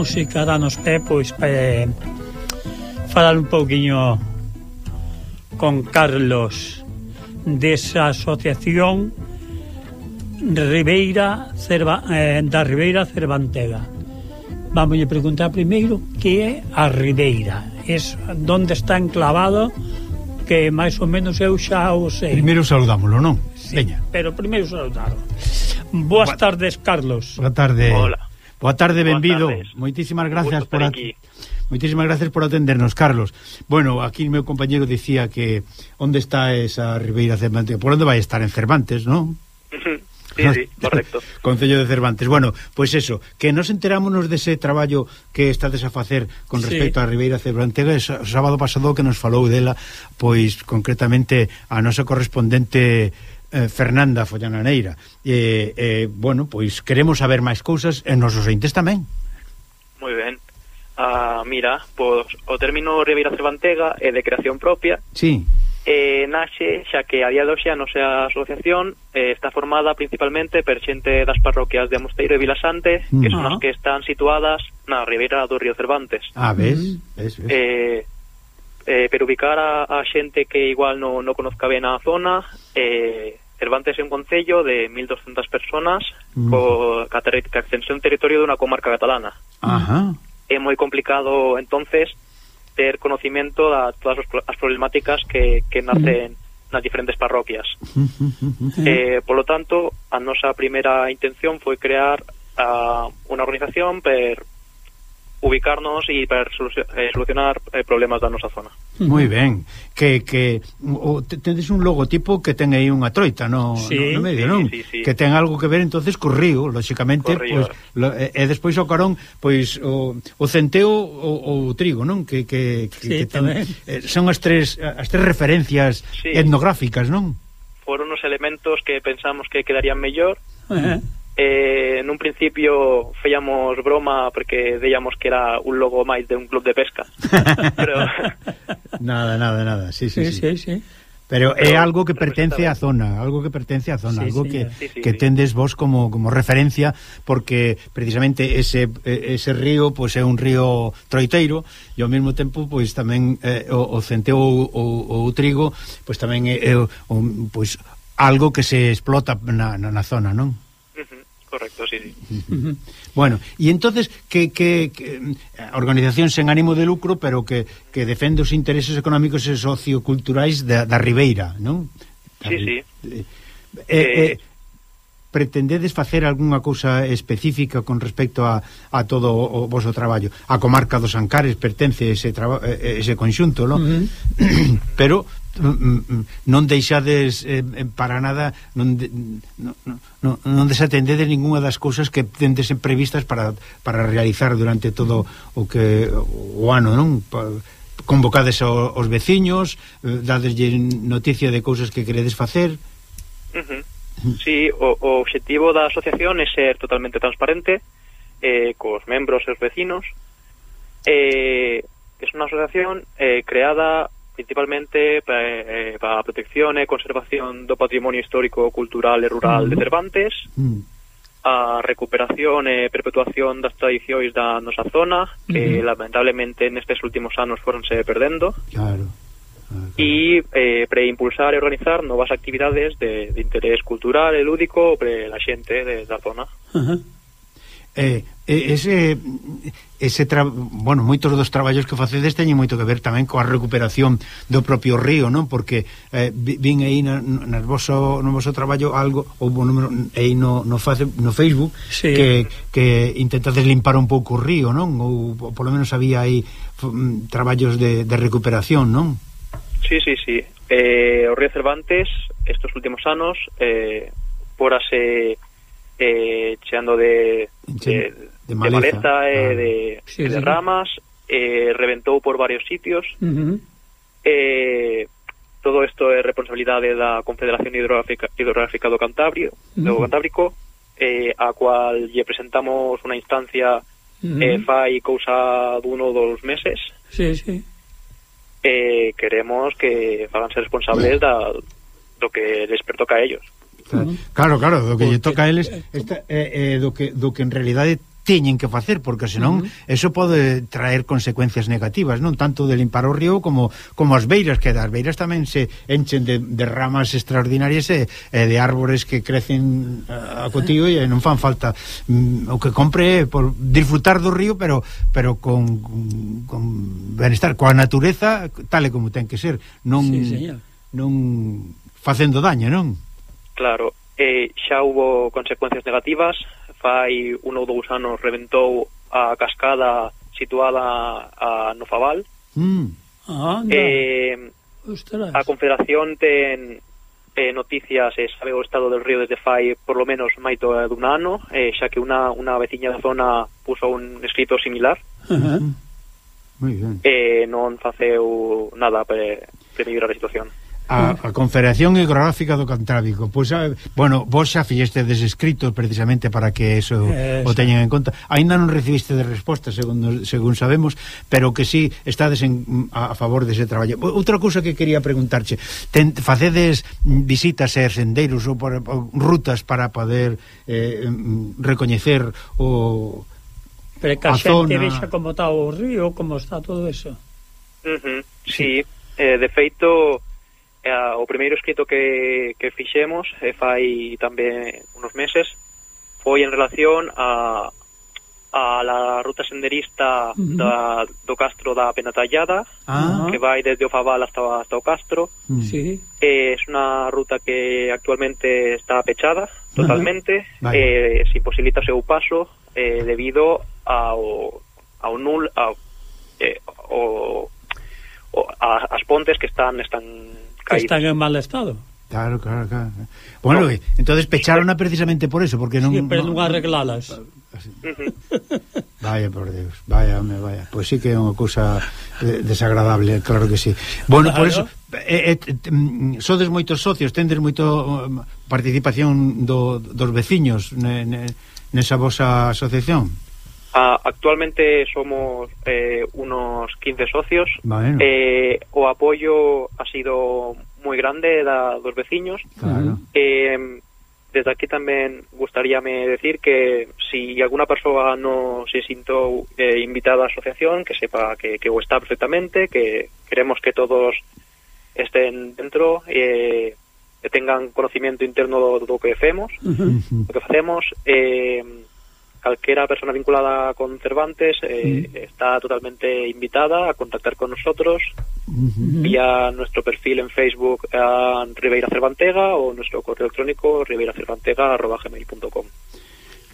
música, danos pé, pois eh, falar un pouquiño con Carlos desa asociación Ribeira Cerva, eh, da Ribeira Cervantega. Vamos a preguntar primeiro que é a Ribeira, es onde está enclavado que máis ou menos eu xa o sei. Primeiro saludámoslo, non? Sí, Veña. Pero primeiro saudalo. Boas Boa... tardes, Carlos. Boa tarde. Hola. Boa tarde, benvido. Moitísimas gracias por aquí. Moitísimas gracias por atendernos, Carlos. Bueno, aquí meu compañeiro dicía que onde está esa Ribeira Cervantes, por onde vai estar en Cervantes, non? Sí, sí, correcto. Concello de Cervantes. Bueno, pois pues eso, que nos enterámonos dese traballo que estades a facer con respecto sí. a Ribeira Cervantes o sábado pasado que nos falou dela, pois concretamente a nosa correspondente eh, Fernanda Follananeira. E, eh, eh, bueno, pois queremos saber máis cousas e nosos entes tamén. Moi ben. Ah, mira, pois, o término Ribeira Cervantega é de creación propia. Sí. Eh, naxe xa que a día de hoxe a nosa asociación eh, está formada principalmente per xente das parroquias de Amosteiro e Vilasante, que son uh -huh. as que están situadas na Ribeira do Río Cervantes. Ah, ves, ves, ves. Eh, eh, pero ubicar a, a xente que igual no, no conozca ben a zona, eh, Cervantes é un concello de 1.200 personas -huh. co ca, ca extensión territorio dunha comarca catalana. Ajá. É moi complicado, entonces, ter conocimiento a todas as problemáticas que, que nacen nas diferentes parroquias. eh, polo tanto, a nosa primeira intención foi crear uh, unha organización per ubicarnos e para eh, solucionar eh, problemas da nosa zona. Moi ben, que, que o, tendes un logotipo que ten aí unha troita no, sí, no, no medio, sí, non? Sí, sí. Que ten algo que ver entonces co río, lógicamente, pois, lo, e, e despois o carón, pois o, o centeo ou o trigo, non? Que, que, que, sí, que ten, eh, son as tres as tres referencias sí. etnográficas, non? Foron os elementos que pensamos que quedarían mellor. Uh -huh eh, nun principio feíamos broma porque deíamos que era un logo máis de un club de pesca pero... nada, nada, nada sí, sí, sí, sí. sí, sí. Pero é algo que pertence á zona, algo que pertence á zona, sí, algo sí, que, sí, sí, que tendes vos como, como referencia, porque precisamente ese, ese río pois pues, é un río troiteiro e ao mesmo tempo pois pues, tamén eh, o, o centeo ou o, o trigo pois pues, tamén é, é o, pois, algo que se explota na, na, na zona, non? correcto, sí, sí. bueno, e entonces que, que, que eh, organización sen ánimo de lucro, pero que, que defende os intereses económicos e socioculturais da, da Ribeira, non? Sí, sí. Eh, eh, eh, eh, pretendedes facer algunha cousa específica con respecto a, a todo o vosso traballo. A comarca dos Ancares pertence ese, eh, ese conxunto, non? Uh -huh. Pero non deixades eh, eh, para nada non, de, non, non, non desatendedes ningunha das cousas que tendes previstas para, para realizar durante todo o que o ano, non? Convocades os veciños, eh, dadeslle noticia de cousas que queredes facer. Uh -huh. Sí, o, o obxectivo da asociación é ser totalmente transparente eh, cos membros e os vecinos. Eh, é unha asociación eh, creada principalmente para, eh, para a protección e conservación do patrimonio histórico, cultural e rural de mm. Cervantes, mm. a recuperación e perpetuación das tradicións da nosa zona, que mm. lamentablemente nestes últimos anos foronse perdendo. Claro. Ah, claro. e eh, preimpulsar e organizar novas actividades de, de interés cultural e lúdico para a xente de, da zona. Uh -huh. eh, ese ese tra... bueno, moitos dos traballos que facedes teñen moito que ver tamén coa recuperación do propio río, non? Porque eh, vin aí na, na voso, no voso traballo algo ou número aí no, no, face, no Facebook sí. que, que intentades limpar un pouco o río, non? Ou, ou polo menos había aí mm, traballos de, de recuperación, non? Sí, sí, sí. Eh, o río Cervantes estos últimos anos eh, porase eh, cheando de, de de maleza, de maleza e ah, de, sí, de sí. ramas, eh, reventou por varios sitios. Uh -huh. eh, todo isto é responsabilidade da Confederación Hidrográfica, Hidrográfica do Cantabrio, uh -huh. do Cantábrico, eh, a cual lle presentamos unha instancia uh -huh. eh, fai cousa dun ou dos meses. Sí, sí. Eh, queremos que faganse responsables da, do que les pertoca a ellos. Claro, claro, do que lle toca a eles, esta, eh, eh, do que do que en realidade teñen que facer porque senón uh -huh. eso pode traer consecuencias negativas, non tanto de limpar o río como como as beiras que das beiras tamén se enchen de, de ramas extraordinarias e, e de árbores que crecen eh, a cotío e non fan falta mm, o que compre por disfrutar do río, pero pero con, con benestar coa natureza tal e como ten que ser, non sí, non facendo daño, non? Claro, eh, xa hubo consecuencias negativas fai un ou dous anos reventou a cascada situada a, no Faval. Mm. Ah, eh, a Confederación ten eh, noticias e eh, sabe o estado del río desde fai por lo menos maito eh, dun ano, eh, xa que unha, unha veciña da zona puso un escrito similar. Uh -huh. Muy ben. Eh, non faceu nada para para mellorar a situación a, a Confederación Hidrográfica do Cantábrico. Pois, a, bueno, vos xa fixeste desescrito precisamente para que eso eh, o teñan en conta. Aínda non recibiste de resposta, segundo, según sabemos, pero que sí estades en, a, a favor dese traballo. Outra cousa que quería preguntarche, ten, facedes visitas e sendeiros ou, por, ou rutas para poder eh, recoñecer o Pero que a, a xente zona... vexa como está o río, como está todo eso. Uh -huh. Sí, sí. Eh, de feito eh, o primeiro escrito que, que fixemos e eh, fai tamén unos meses foi en relación a, a la ruta senderista uh -huh. da, do Castro da Penatallada ah. que vai desde o Fabal hasta, hasta o Castro uh -huh. sí. eh, é unha ruta que actualmente está pechada totalmente uh -huh. eh, se imposibilita o seu paso eh, debido ao, ao nul ao, eh, ao, ao, as pontes que están están caídos. Están en mal estado. Claro, claro, claro. Bueno, no. entonces pecharona precisamente por eso, porque non... Sí, pero non, arreglalas. Ah, vaya por Deus, vaya, home, vaya. Pois pues sí que é unha cousa desagradable, claro que sí. Bueno, claro. por eso, eh, eh, mm, sodes moitos socios, tendes moito mm, participación do, dos veciños ne, ne, nesa vosa asociación? Ah, actualmente somos eh, unos 15 socios. Bueno. Eh, o apoio ha sido moi grande da, dos veciños. Claro. Eh, desde aquí tamén gustaríame decir que si alguna persoa non se sintou eh, invitada á asociación, que sepa que, que o está perfectamente, que queremos que todos estén dentro e eh, tengan conocimiento interno do, do que facemos, uh -huh. do que facemos, eh, calquera persona vinculada con Cervantes eh, mm. está totalmente invitada a contactar con nosotros mm -hmm. vía nuestro perfil en Facebook a Ribeira Cervantega o nuestro correo electrónico ribeiracervantega.gmail.com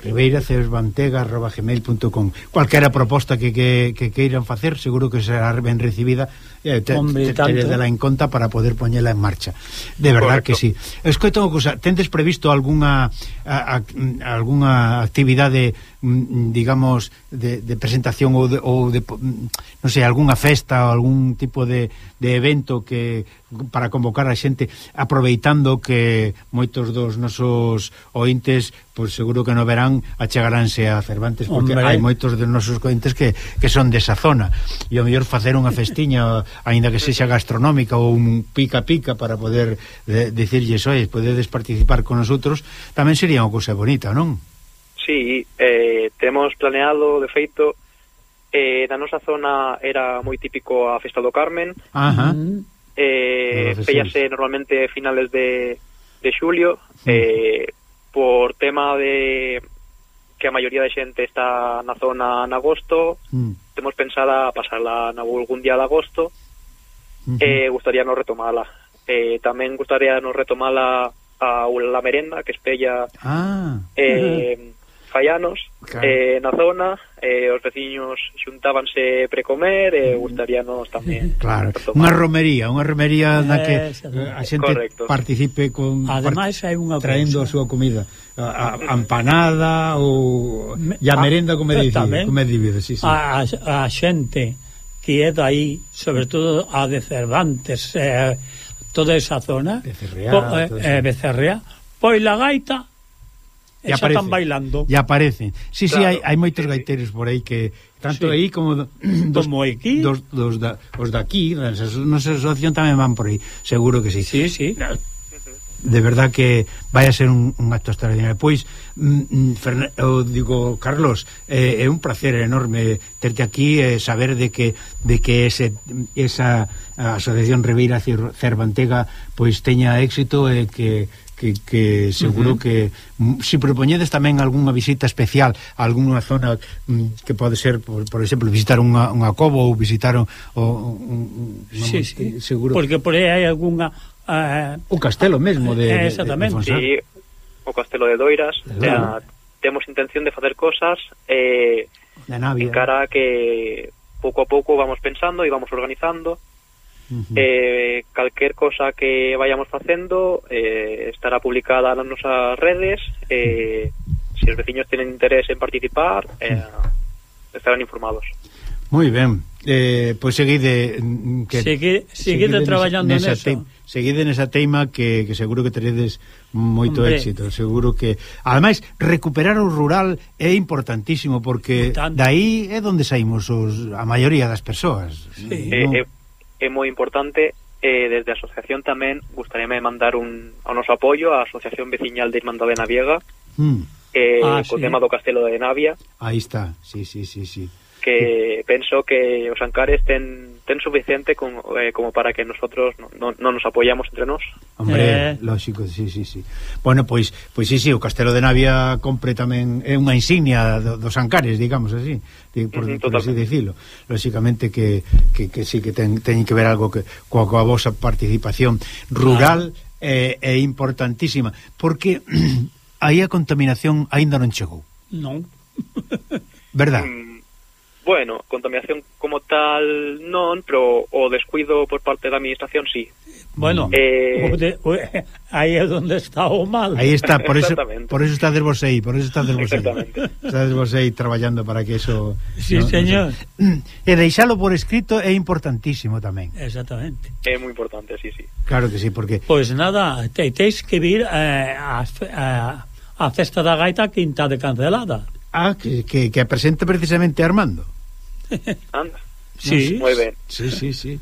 ribeiracervantega.gmail.com Cualquera proposta que, que, que queiran facer seguro que será ben recibida eh, te, Hombre, te, te dela en conta para poder poñela en marcha. De verdad Correcto. que sí. que unha cosa, tendes previsto algunha a, a, algunha actividade mm, digamos de, de presentación ou de, ou de mm, non sei, algunha festa ou algún tipo de, de evento que para convocar a xente aproveitando que moitos dos nosos ointes pois seguro que no verán achegaránse a Cervantes porque Hombre. hai moitos dos nosos ointes que, que son desa zona e o mellor facer unha festiña aínda que sexa gastronómica ou un pica-pica para poder de, decirlles, oi, podedes participar con nosotros, tamén sería unha cousa bonita, non? Sí, eh, temos planeado, de feito, eh, na nosa zona era moi típico a Festa do Carmen, Ajá. Mm. Eh, fellase normalmente finales de, de xulio, sí. eh, por tema de que a maioría da xente está na zona en agosto, mm. temos pensada pasarla na algún día de agosto, uh -huh. eh, gustaría non retomala. Eh, tamén gustaría non retomala a La Merenda, que espella ah, eh, uh -huh. fai claro. eh, na zona, eh, os veciños xuntábanse precomer e eh, gustaríanos tamén. Claro, unha romería, unha romería na que eh, a xente Correcto. participe con Ademais hai unha traendo a súa comida, a, a empanada ou e a merenda como ah, dicir, como divides, sí, sí. A, a, a xente que é dai, sobre todo a de Cervantes, eh, toda esa zona, Becerrea, po, eh, eh, Becerrea pois la gaita e xa están bailando. E aparecen. Sí, claro. sí, hai, hai moitos gaiteros por aí que tanto sí. aí como dos como aquí. Dos, dos da, os daqui, da nosa asociación tamén van por aí, seguro que sí. Sí, sí de verdad que vai a ser un, un acto extraordinario. Pois, mm, mm eu digo, Carlos, eh, é un placer enorme terte aquí e eh, saber de que de que ese, esa asociación Ribeira Cervantega pois teña éxito e eh, que que, que seguro uh -huh. que mm, si propoñedes tamén algunha visita especial a algunha zona mm, que pode ser, por, por exemplo, visitar unha, unha cobo ou visitar un, un, un, un sí, sí. seguro porque por aí hai algunha Eh, uh, o castelo mesmo de, exactamente. de, de sí, o castelo de Doiras. Claro. eh, temos intención de facer cosas eh, de en cara a que pouco a pouco vamos pensando e vamos organizando. Uh -huh. eh, calquer cosa que vayamos facendo eh, estará publicada nas nosas redes. Eh, se os veciños tienen interés en participar eh, estarán informados. Moi ben. Eh, pois seguide mm, que Segui, seguide, seguide traballando nesa, nesa teima, seguide nesa teima que, que seguro que teredes moito Hombre. éxito, seguro que ademais recuperar o rural é importantísimo porque dai é onde saímos os, a maioría das persoas. Sí. ¿no? É, é, é moi importante eh, desde a asociación tamén gustaríame mandar un o noso apoio á Asociación Veciñal de Irmandade Naviega mm. eh, ah, co sí. tema do Castelo de Navia aí está, sí, sí, sí, sí que penso que os Ancares ten ten suficiente con, eh, como para que nosotros non no, no nos apoyamos entre nós. Hombre, eh... lógico, sí, sí, sí. Bueno, pois pois sí, sí, o Castelo de Navia compre tamén é unha insignia do, dos Ancares, digamos así, por, mm, por así dicilo. Lógicamente que, que, que sí que ten, ten que ver algo que coa, coa vosa participación rural ah. é, é importantísima, porque aí a contaminación aínda non chegou. Non. Verdad? Mm Bueno, contaminación como tal non, pero o descuido por parte da administración sí. Bueno, eh... aí é onde está o mal. Aí está, por eso por eso está vos aí, por eso está vos aí. Está vos aí traballando para que eso Sí, no, señor. No. E deixalo por escrito é importantísimo tamén. Exactamente. É moi importante, sí, sí. Claro que sí, porque Pois pues nada, te, teis que vir eh, a, a, a festa da gaita quinta de cancelada. Ah, que, que, que presente precisamente Armando. Anda. Sí, moi ben. Sí, sí, sí.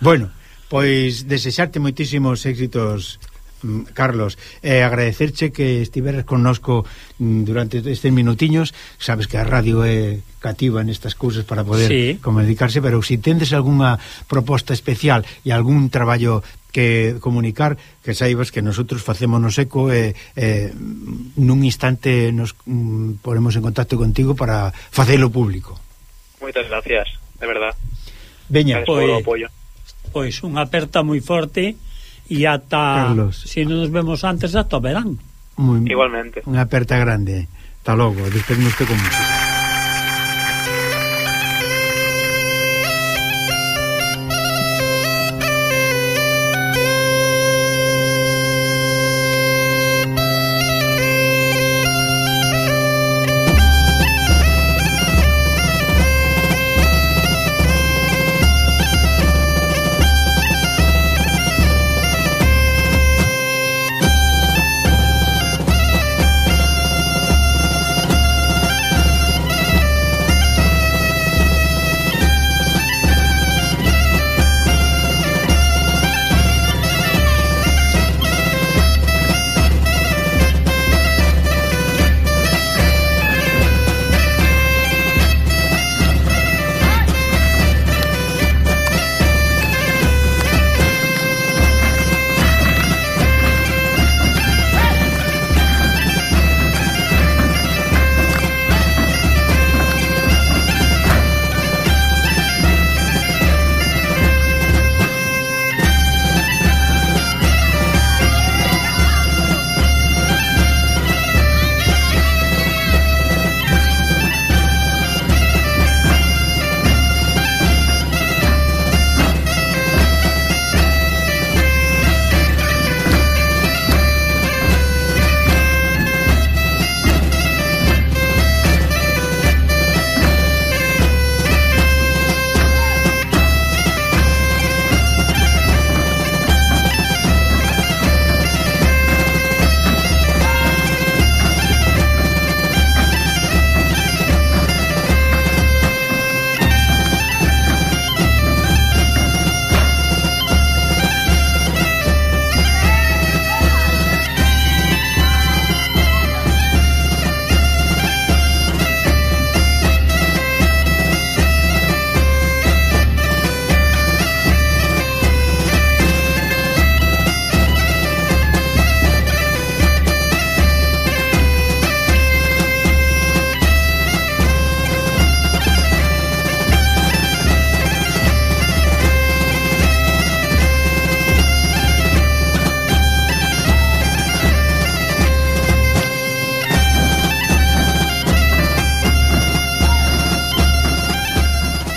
Bueno, pois desexarte moitísimos éxitos mm, Carlos, eh, agradecerche que estiveres connosco mm, durante estes minutiños sabes que a radio é cativa nestas cousas para poder sí. como dedicarse pero se si tendes algunha proposta especial e algún traballo que comunicar que saibas que nosotros facemos no seco e eh, eh, nun instante nos mm, ponemos en contacto contigo para facelo público Moitas gracias, de verdad. Veña, pois, pois unha aperta moi forte e ata, Carlos. se si non nos vemos antes, ata verán. Muy, Igualmente. Unha aperta grande. Hasta logo, despedimos con música.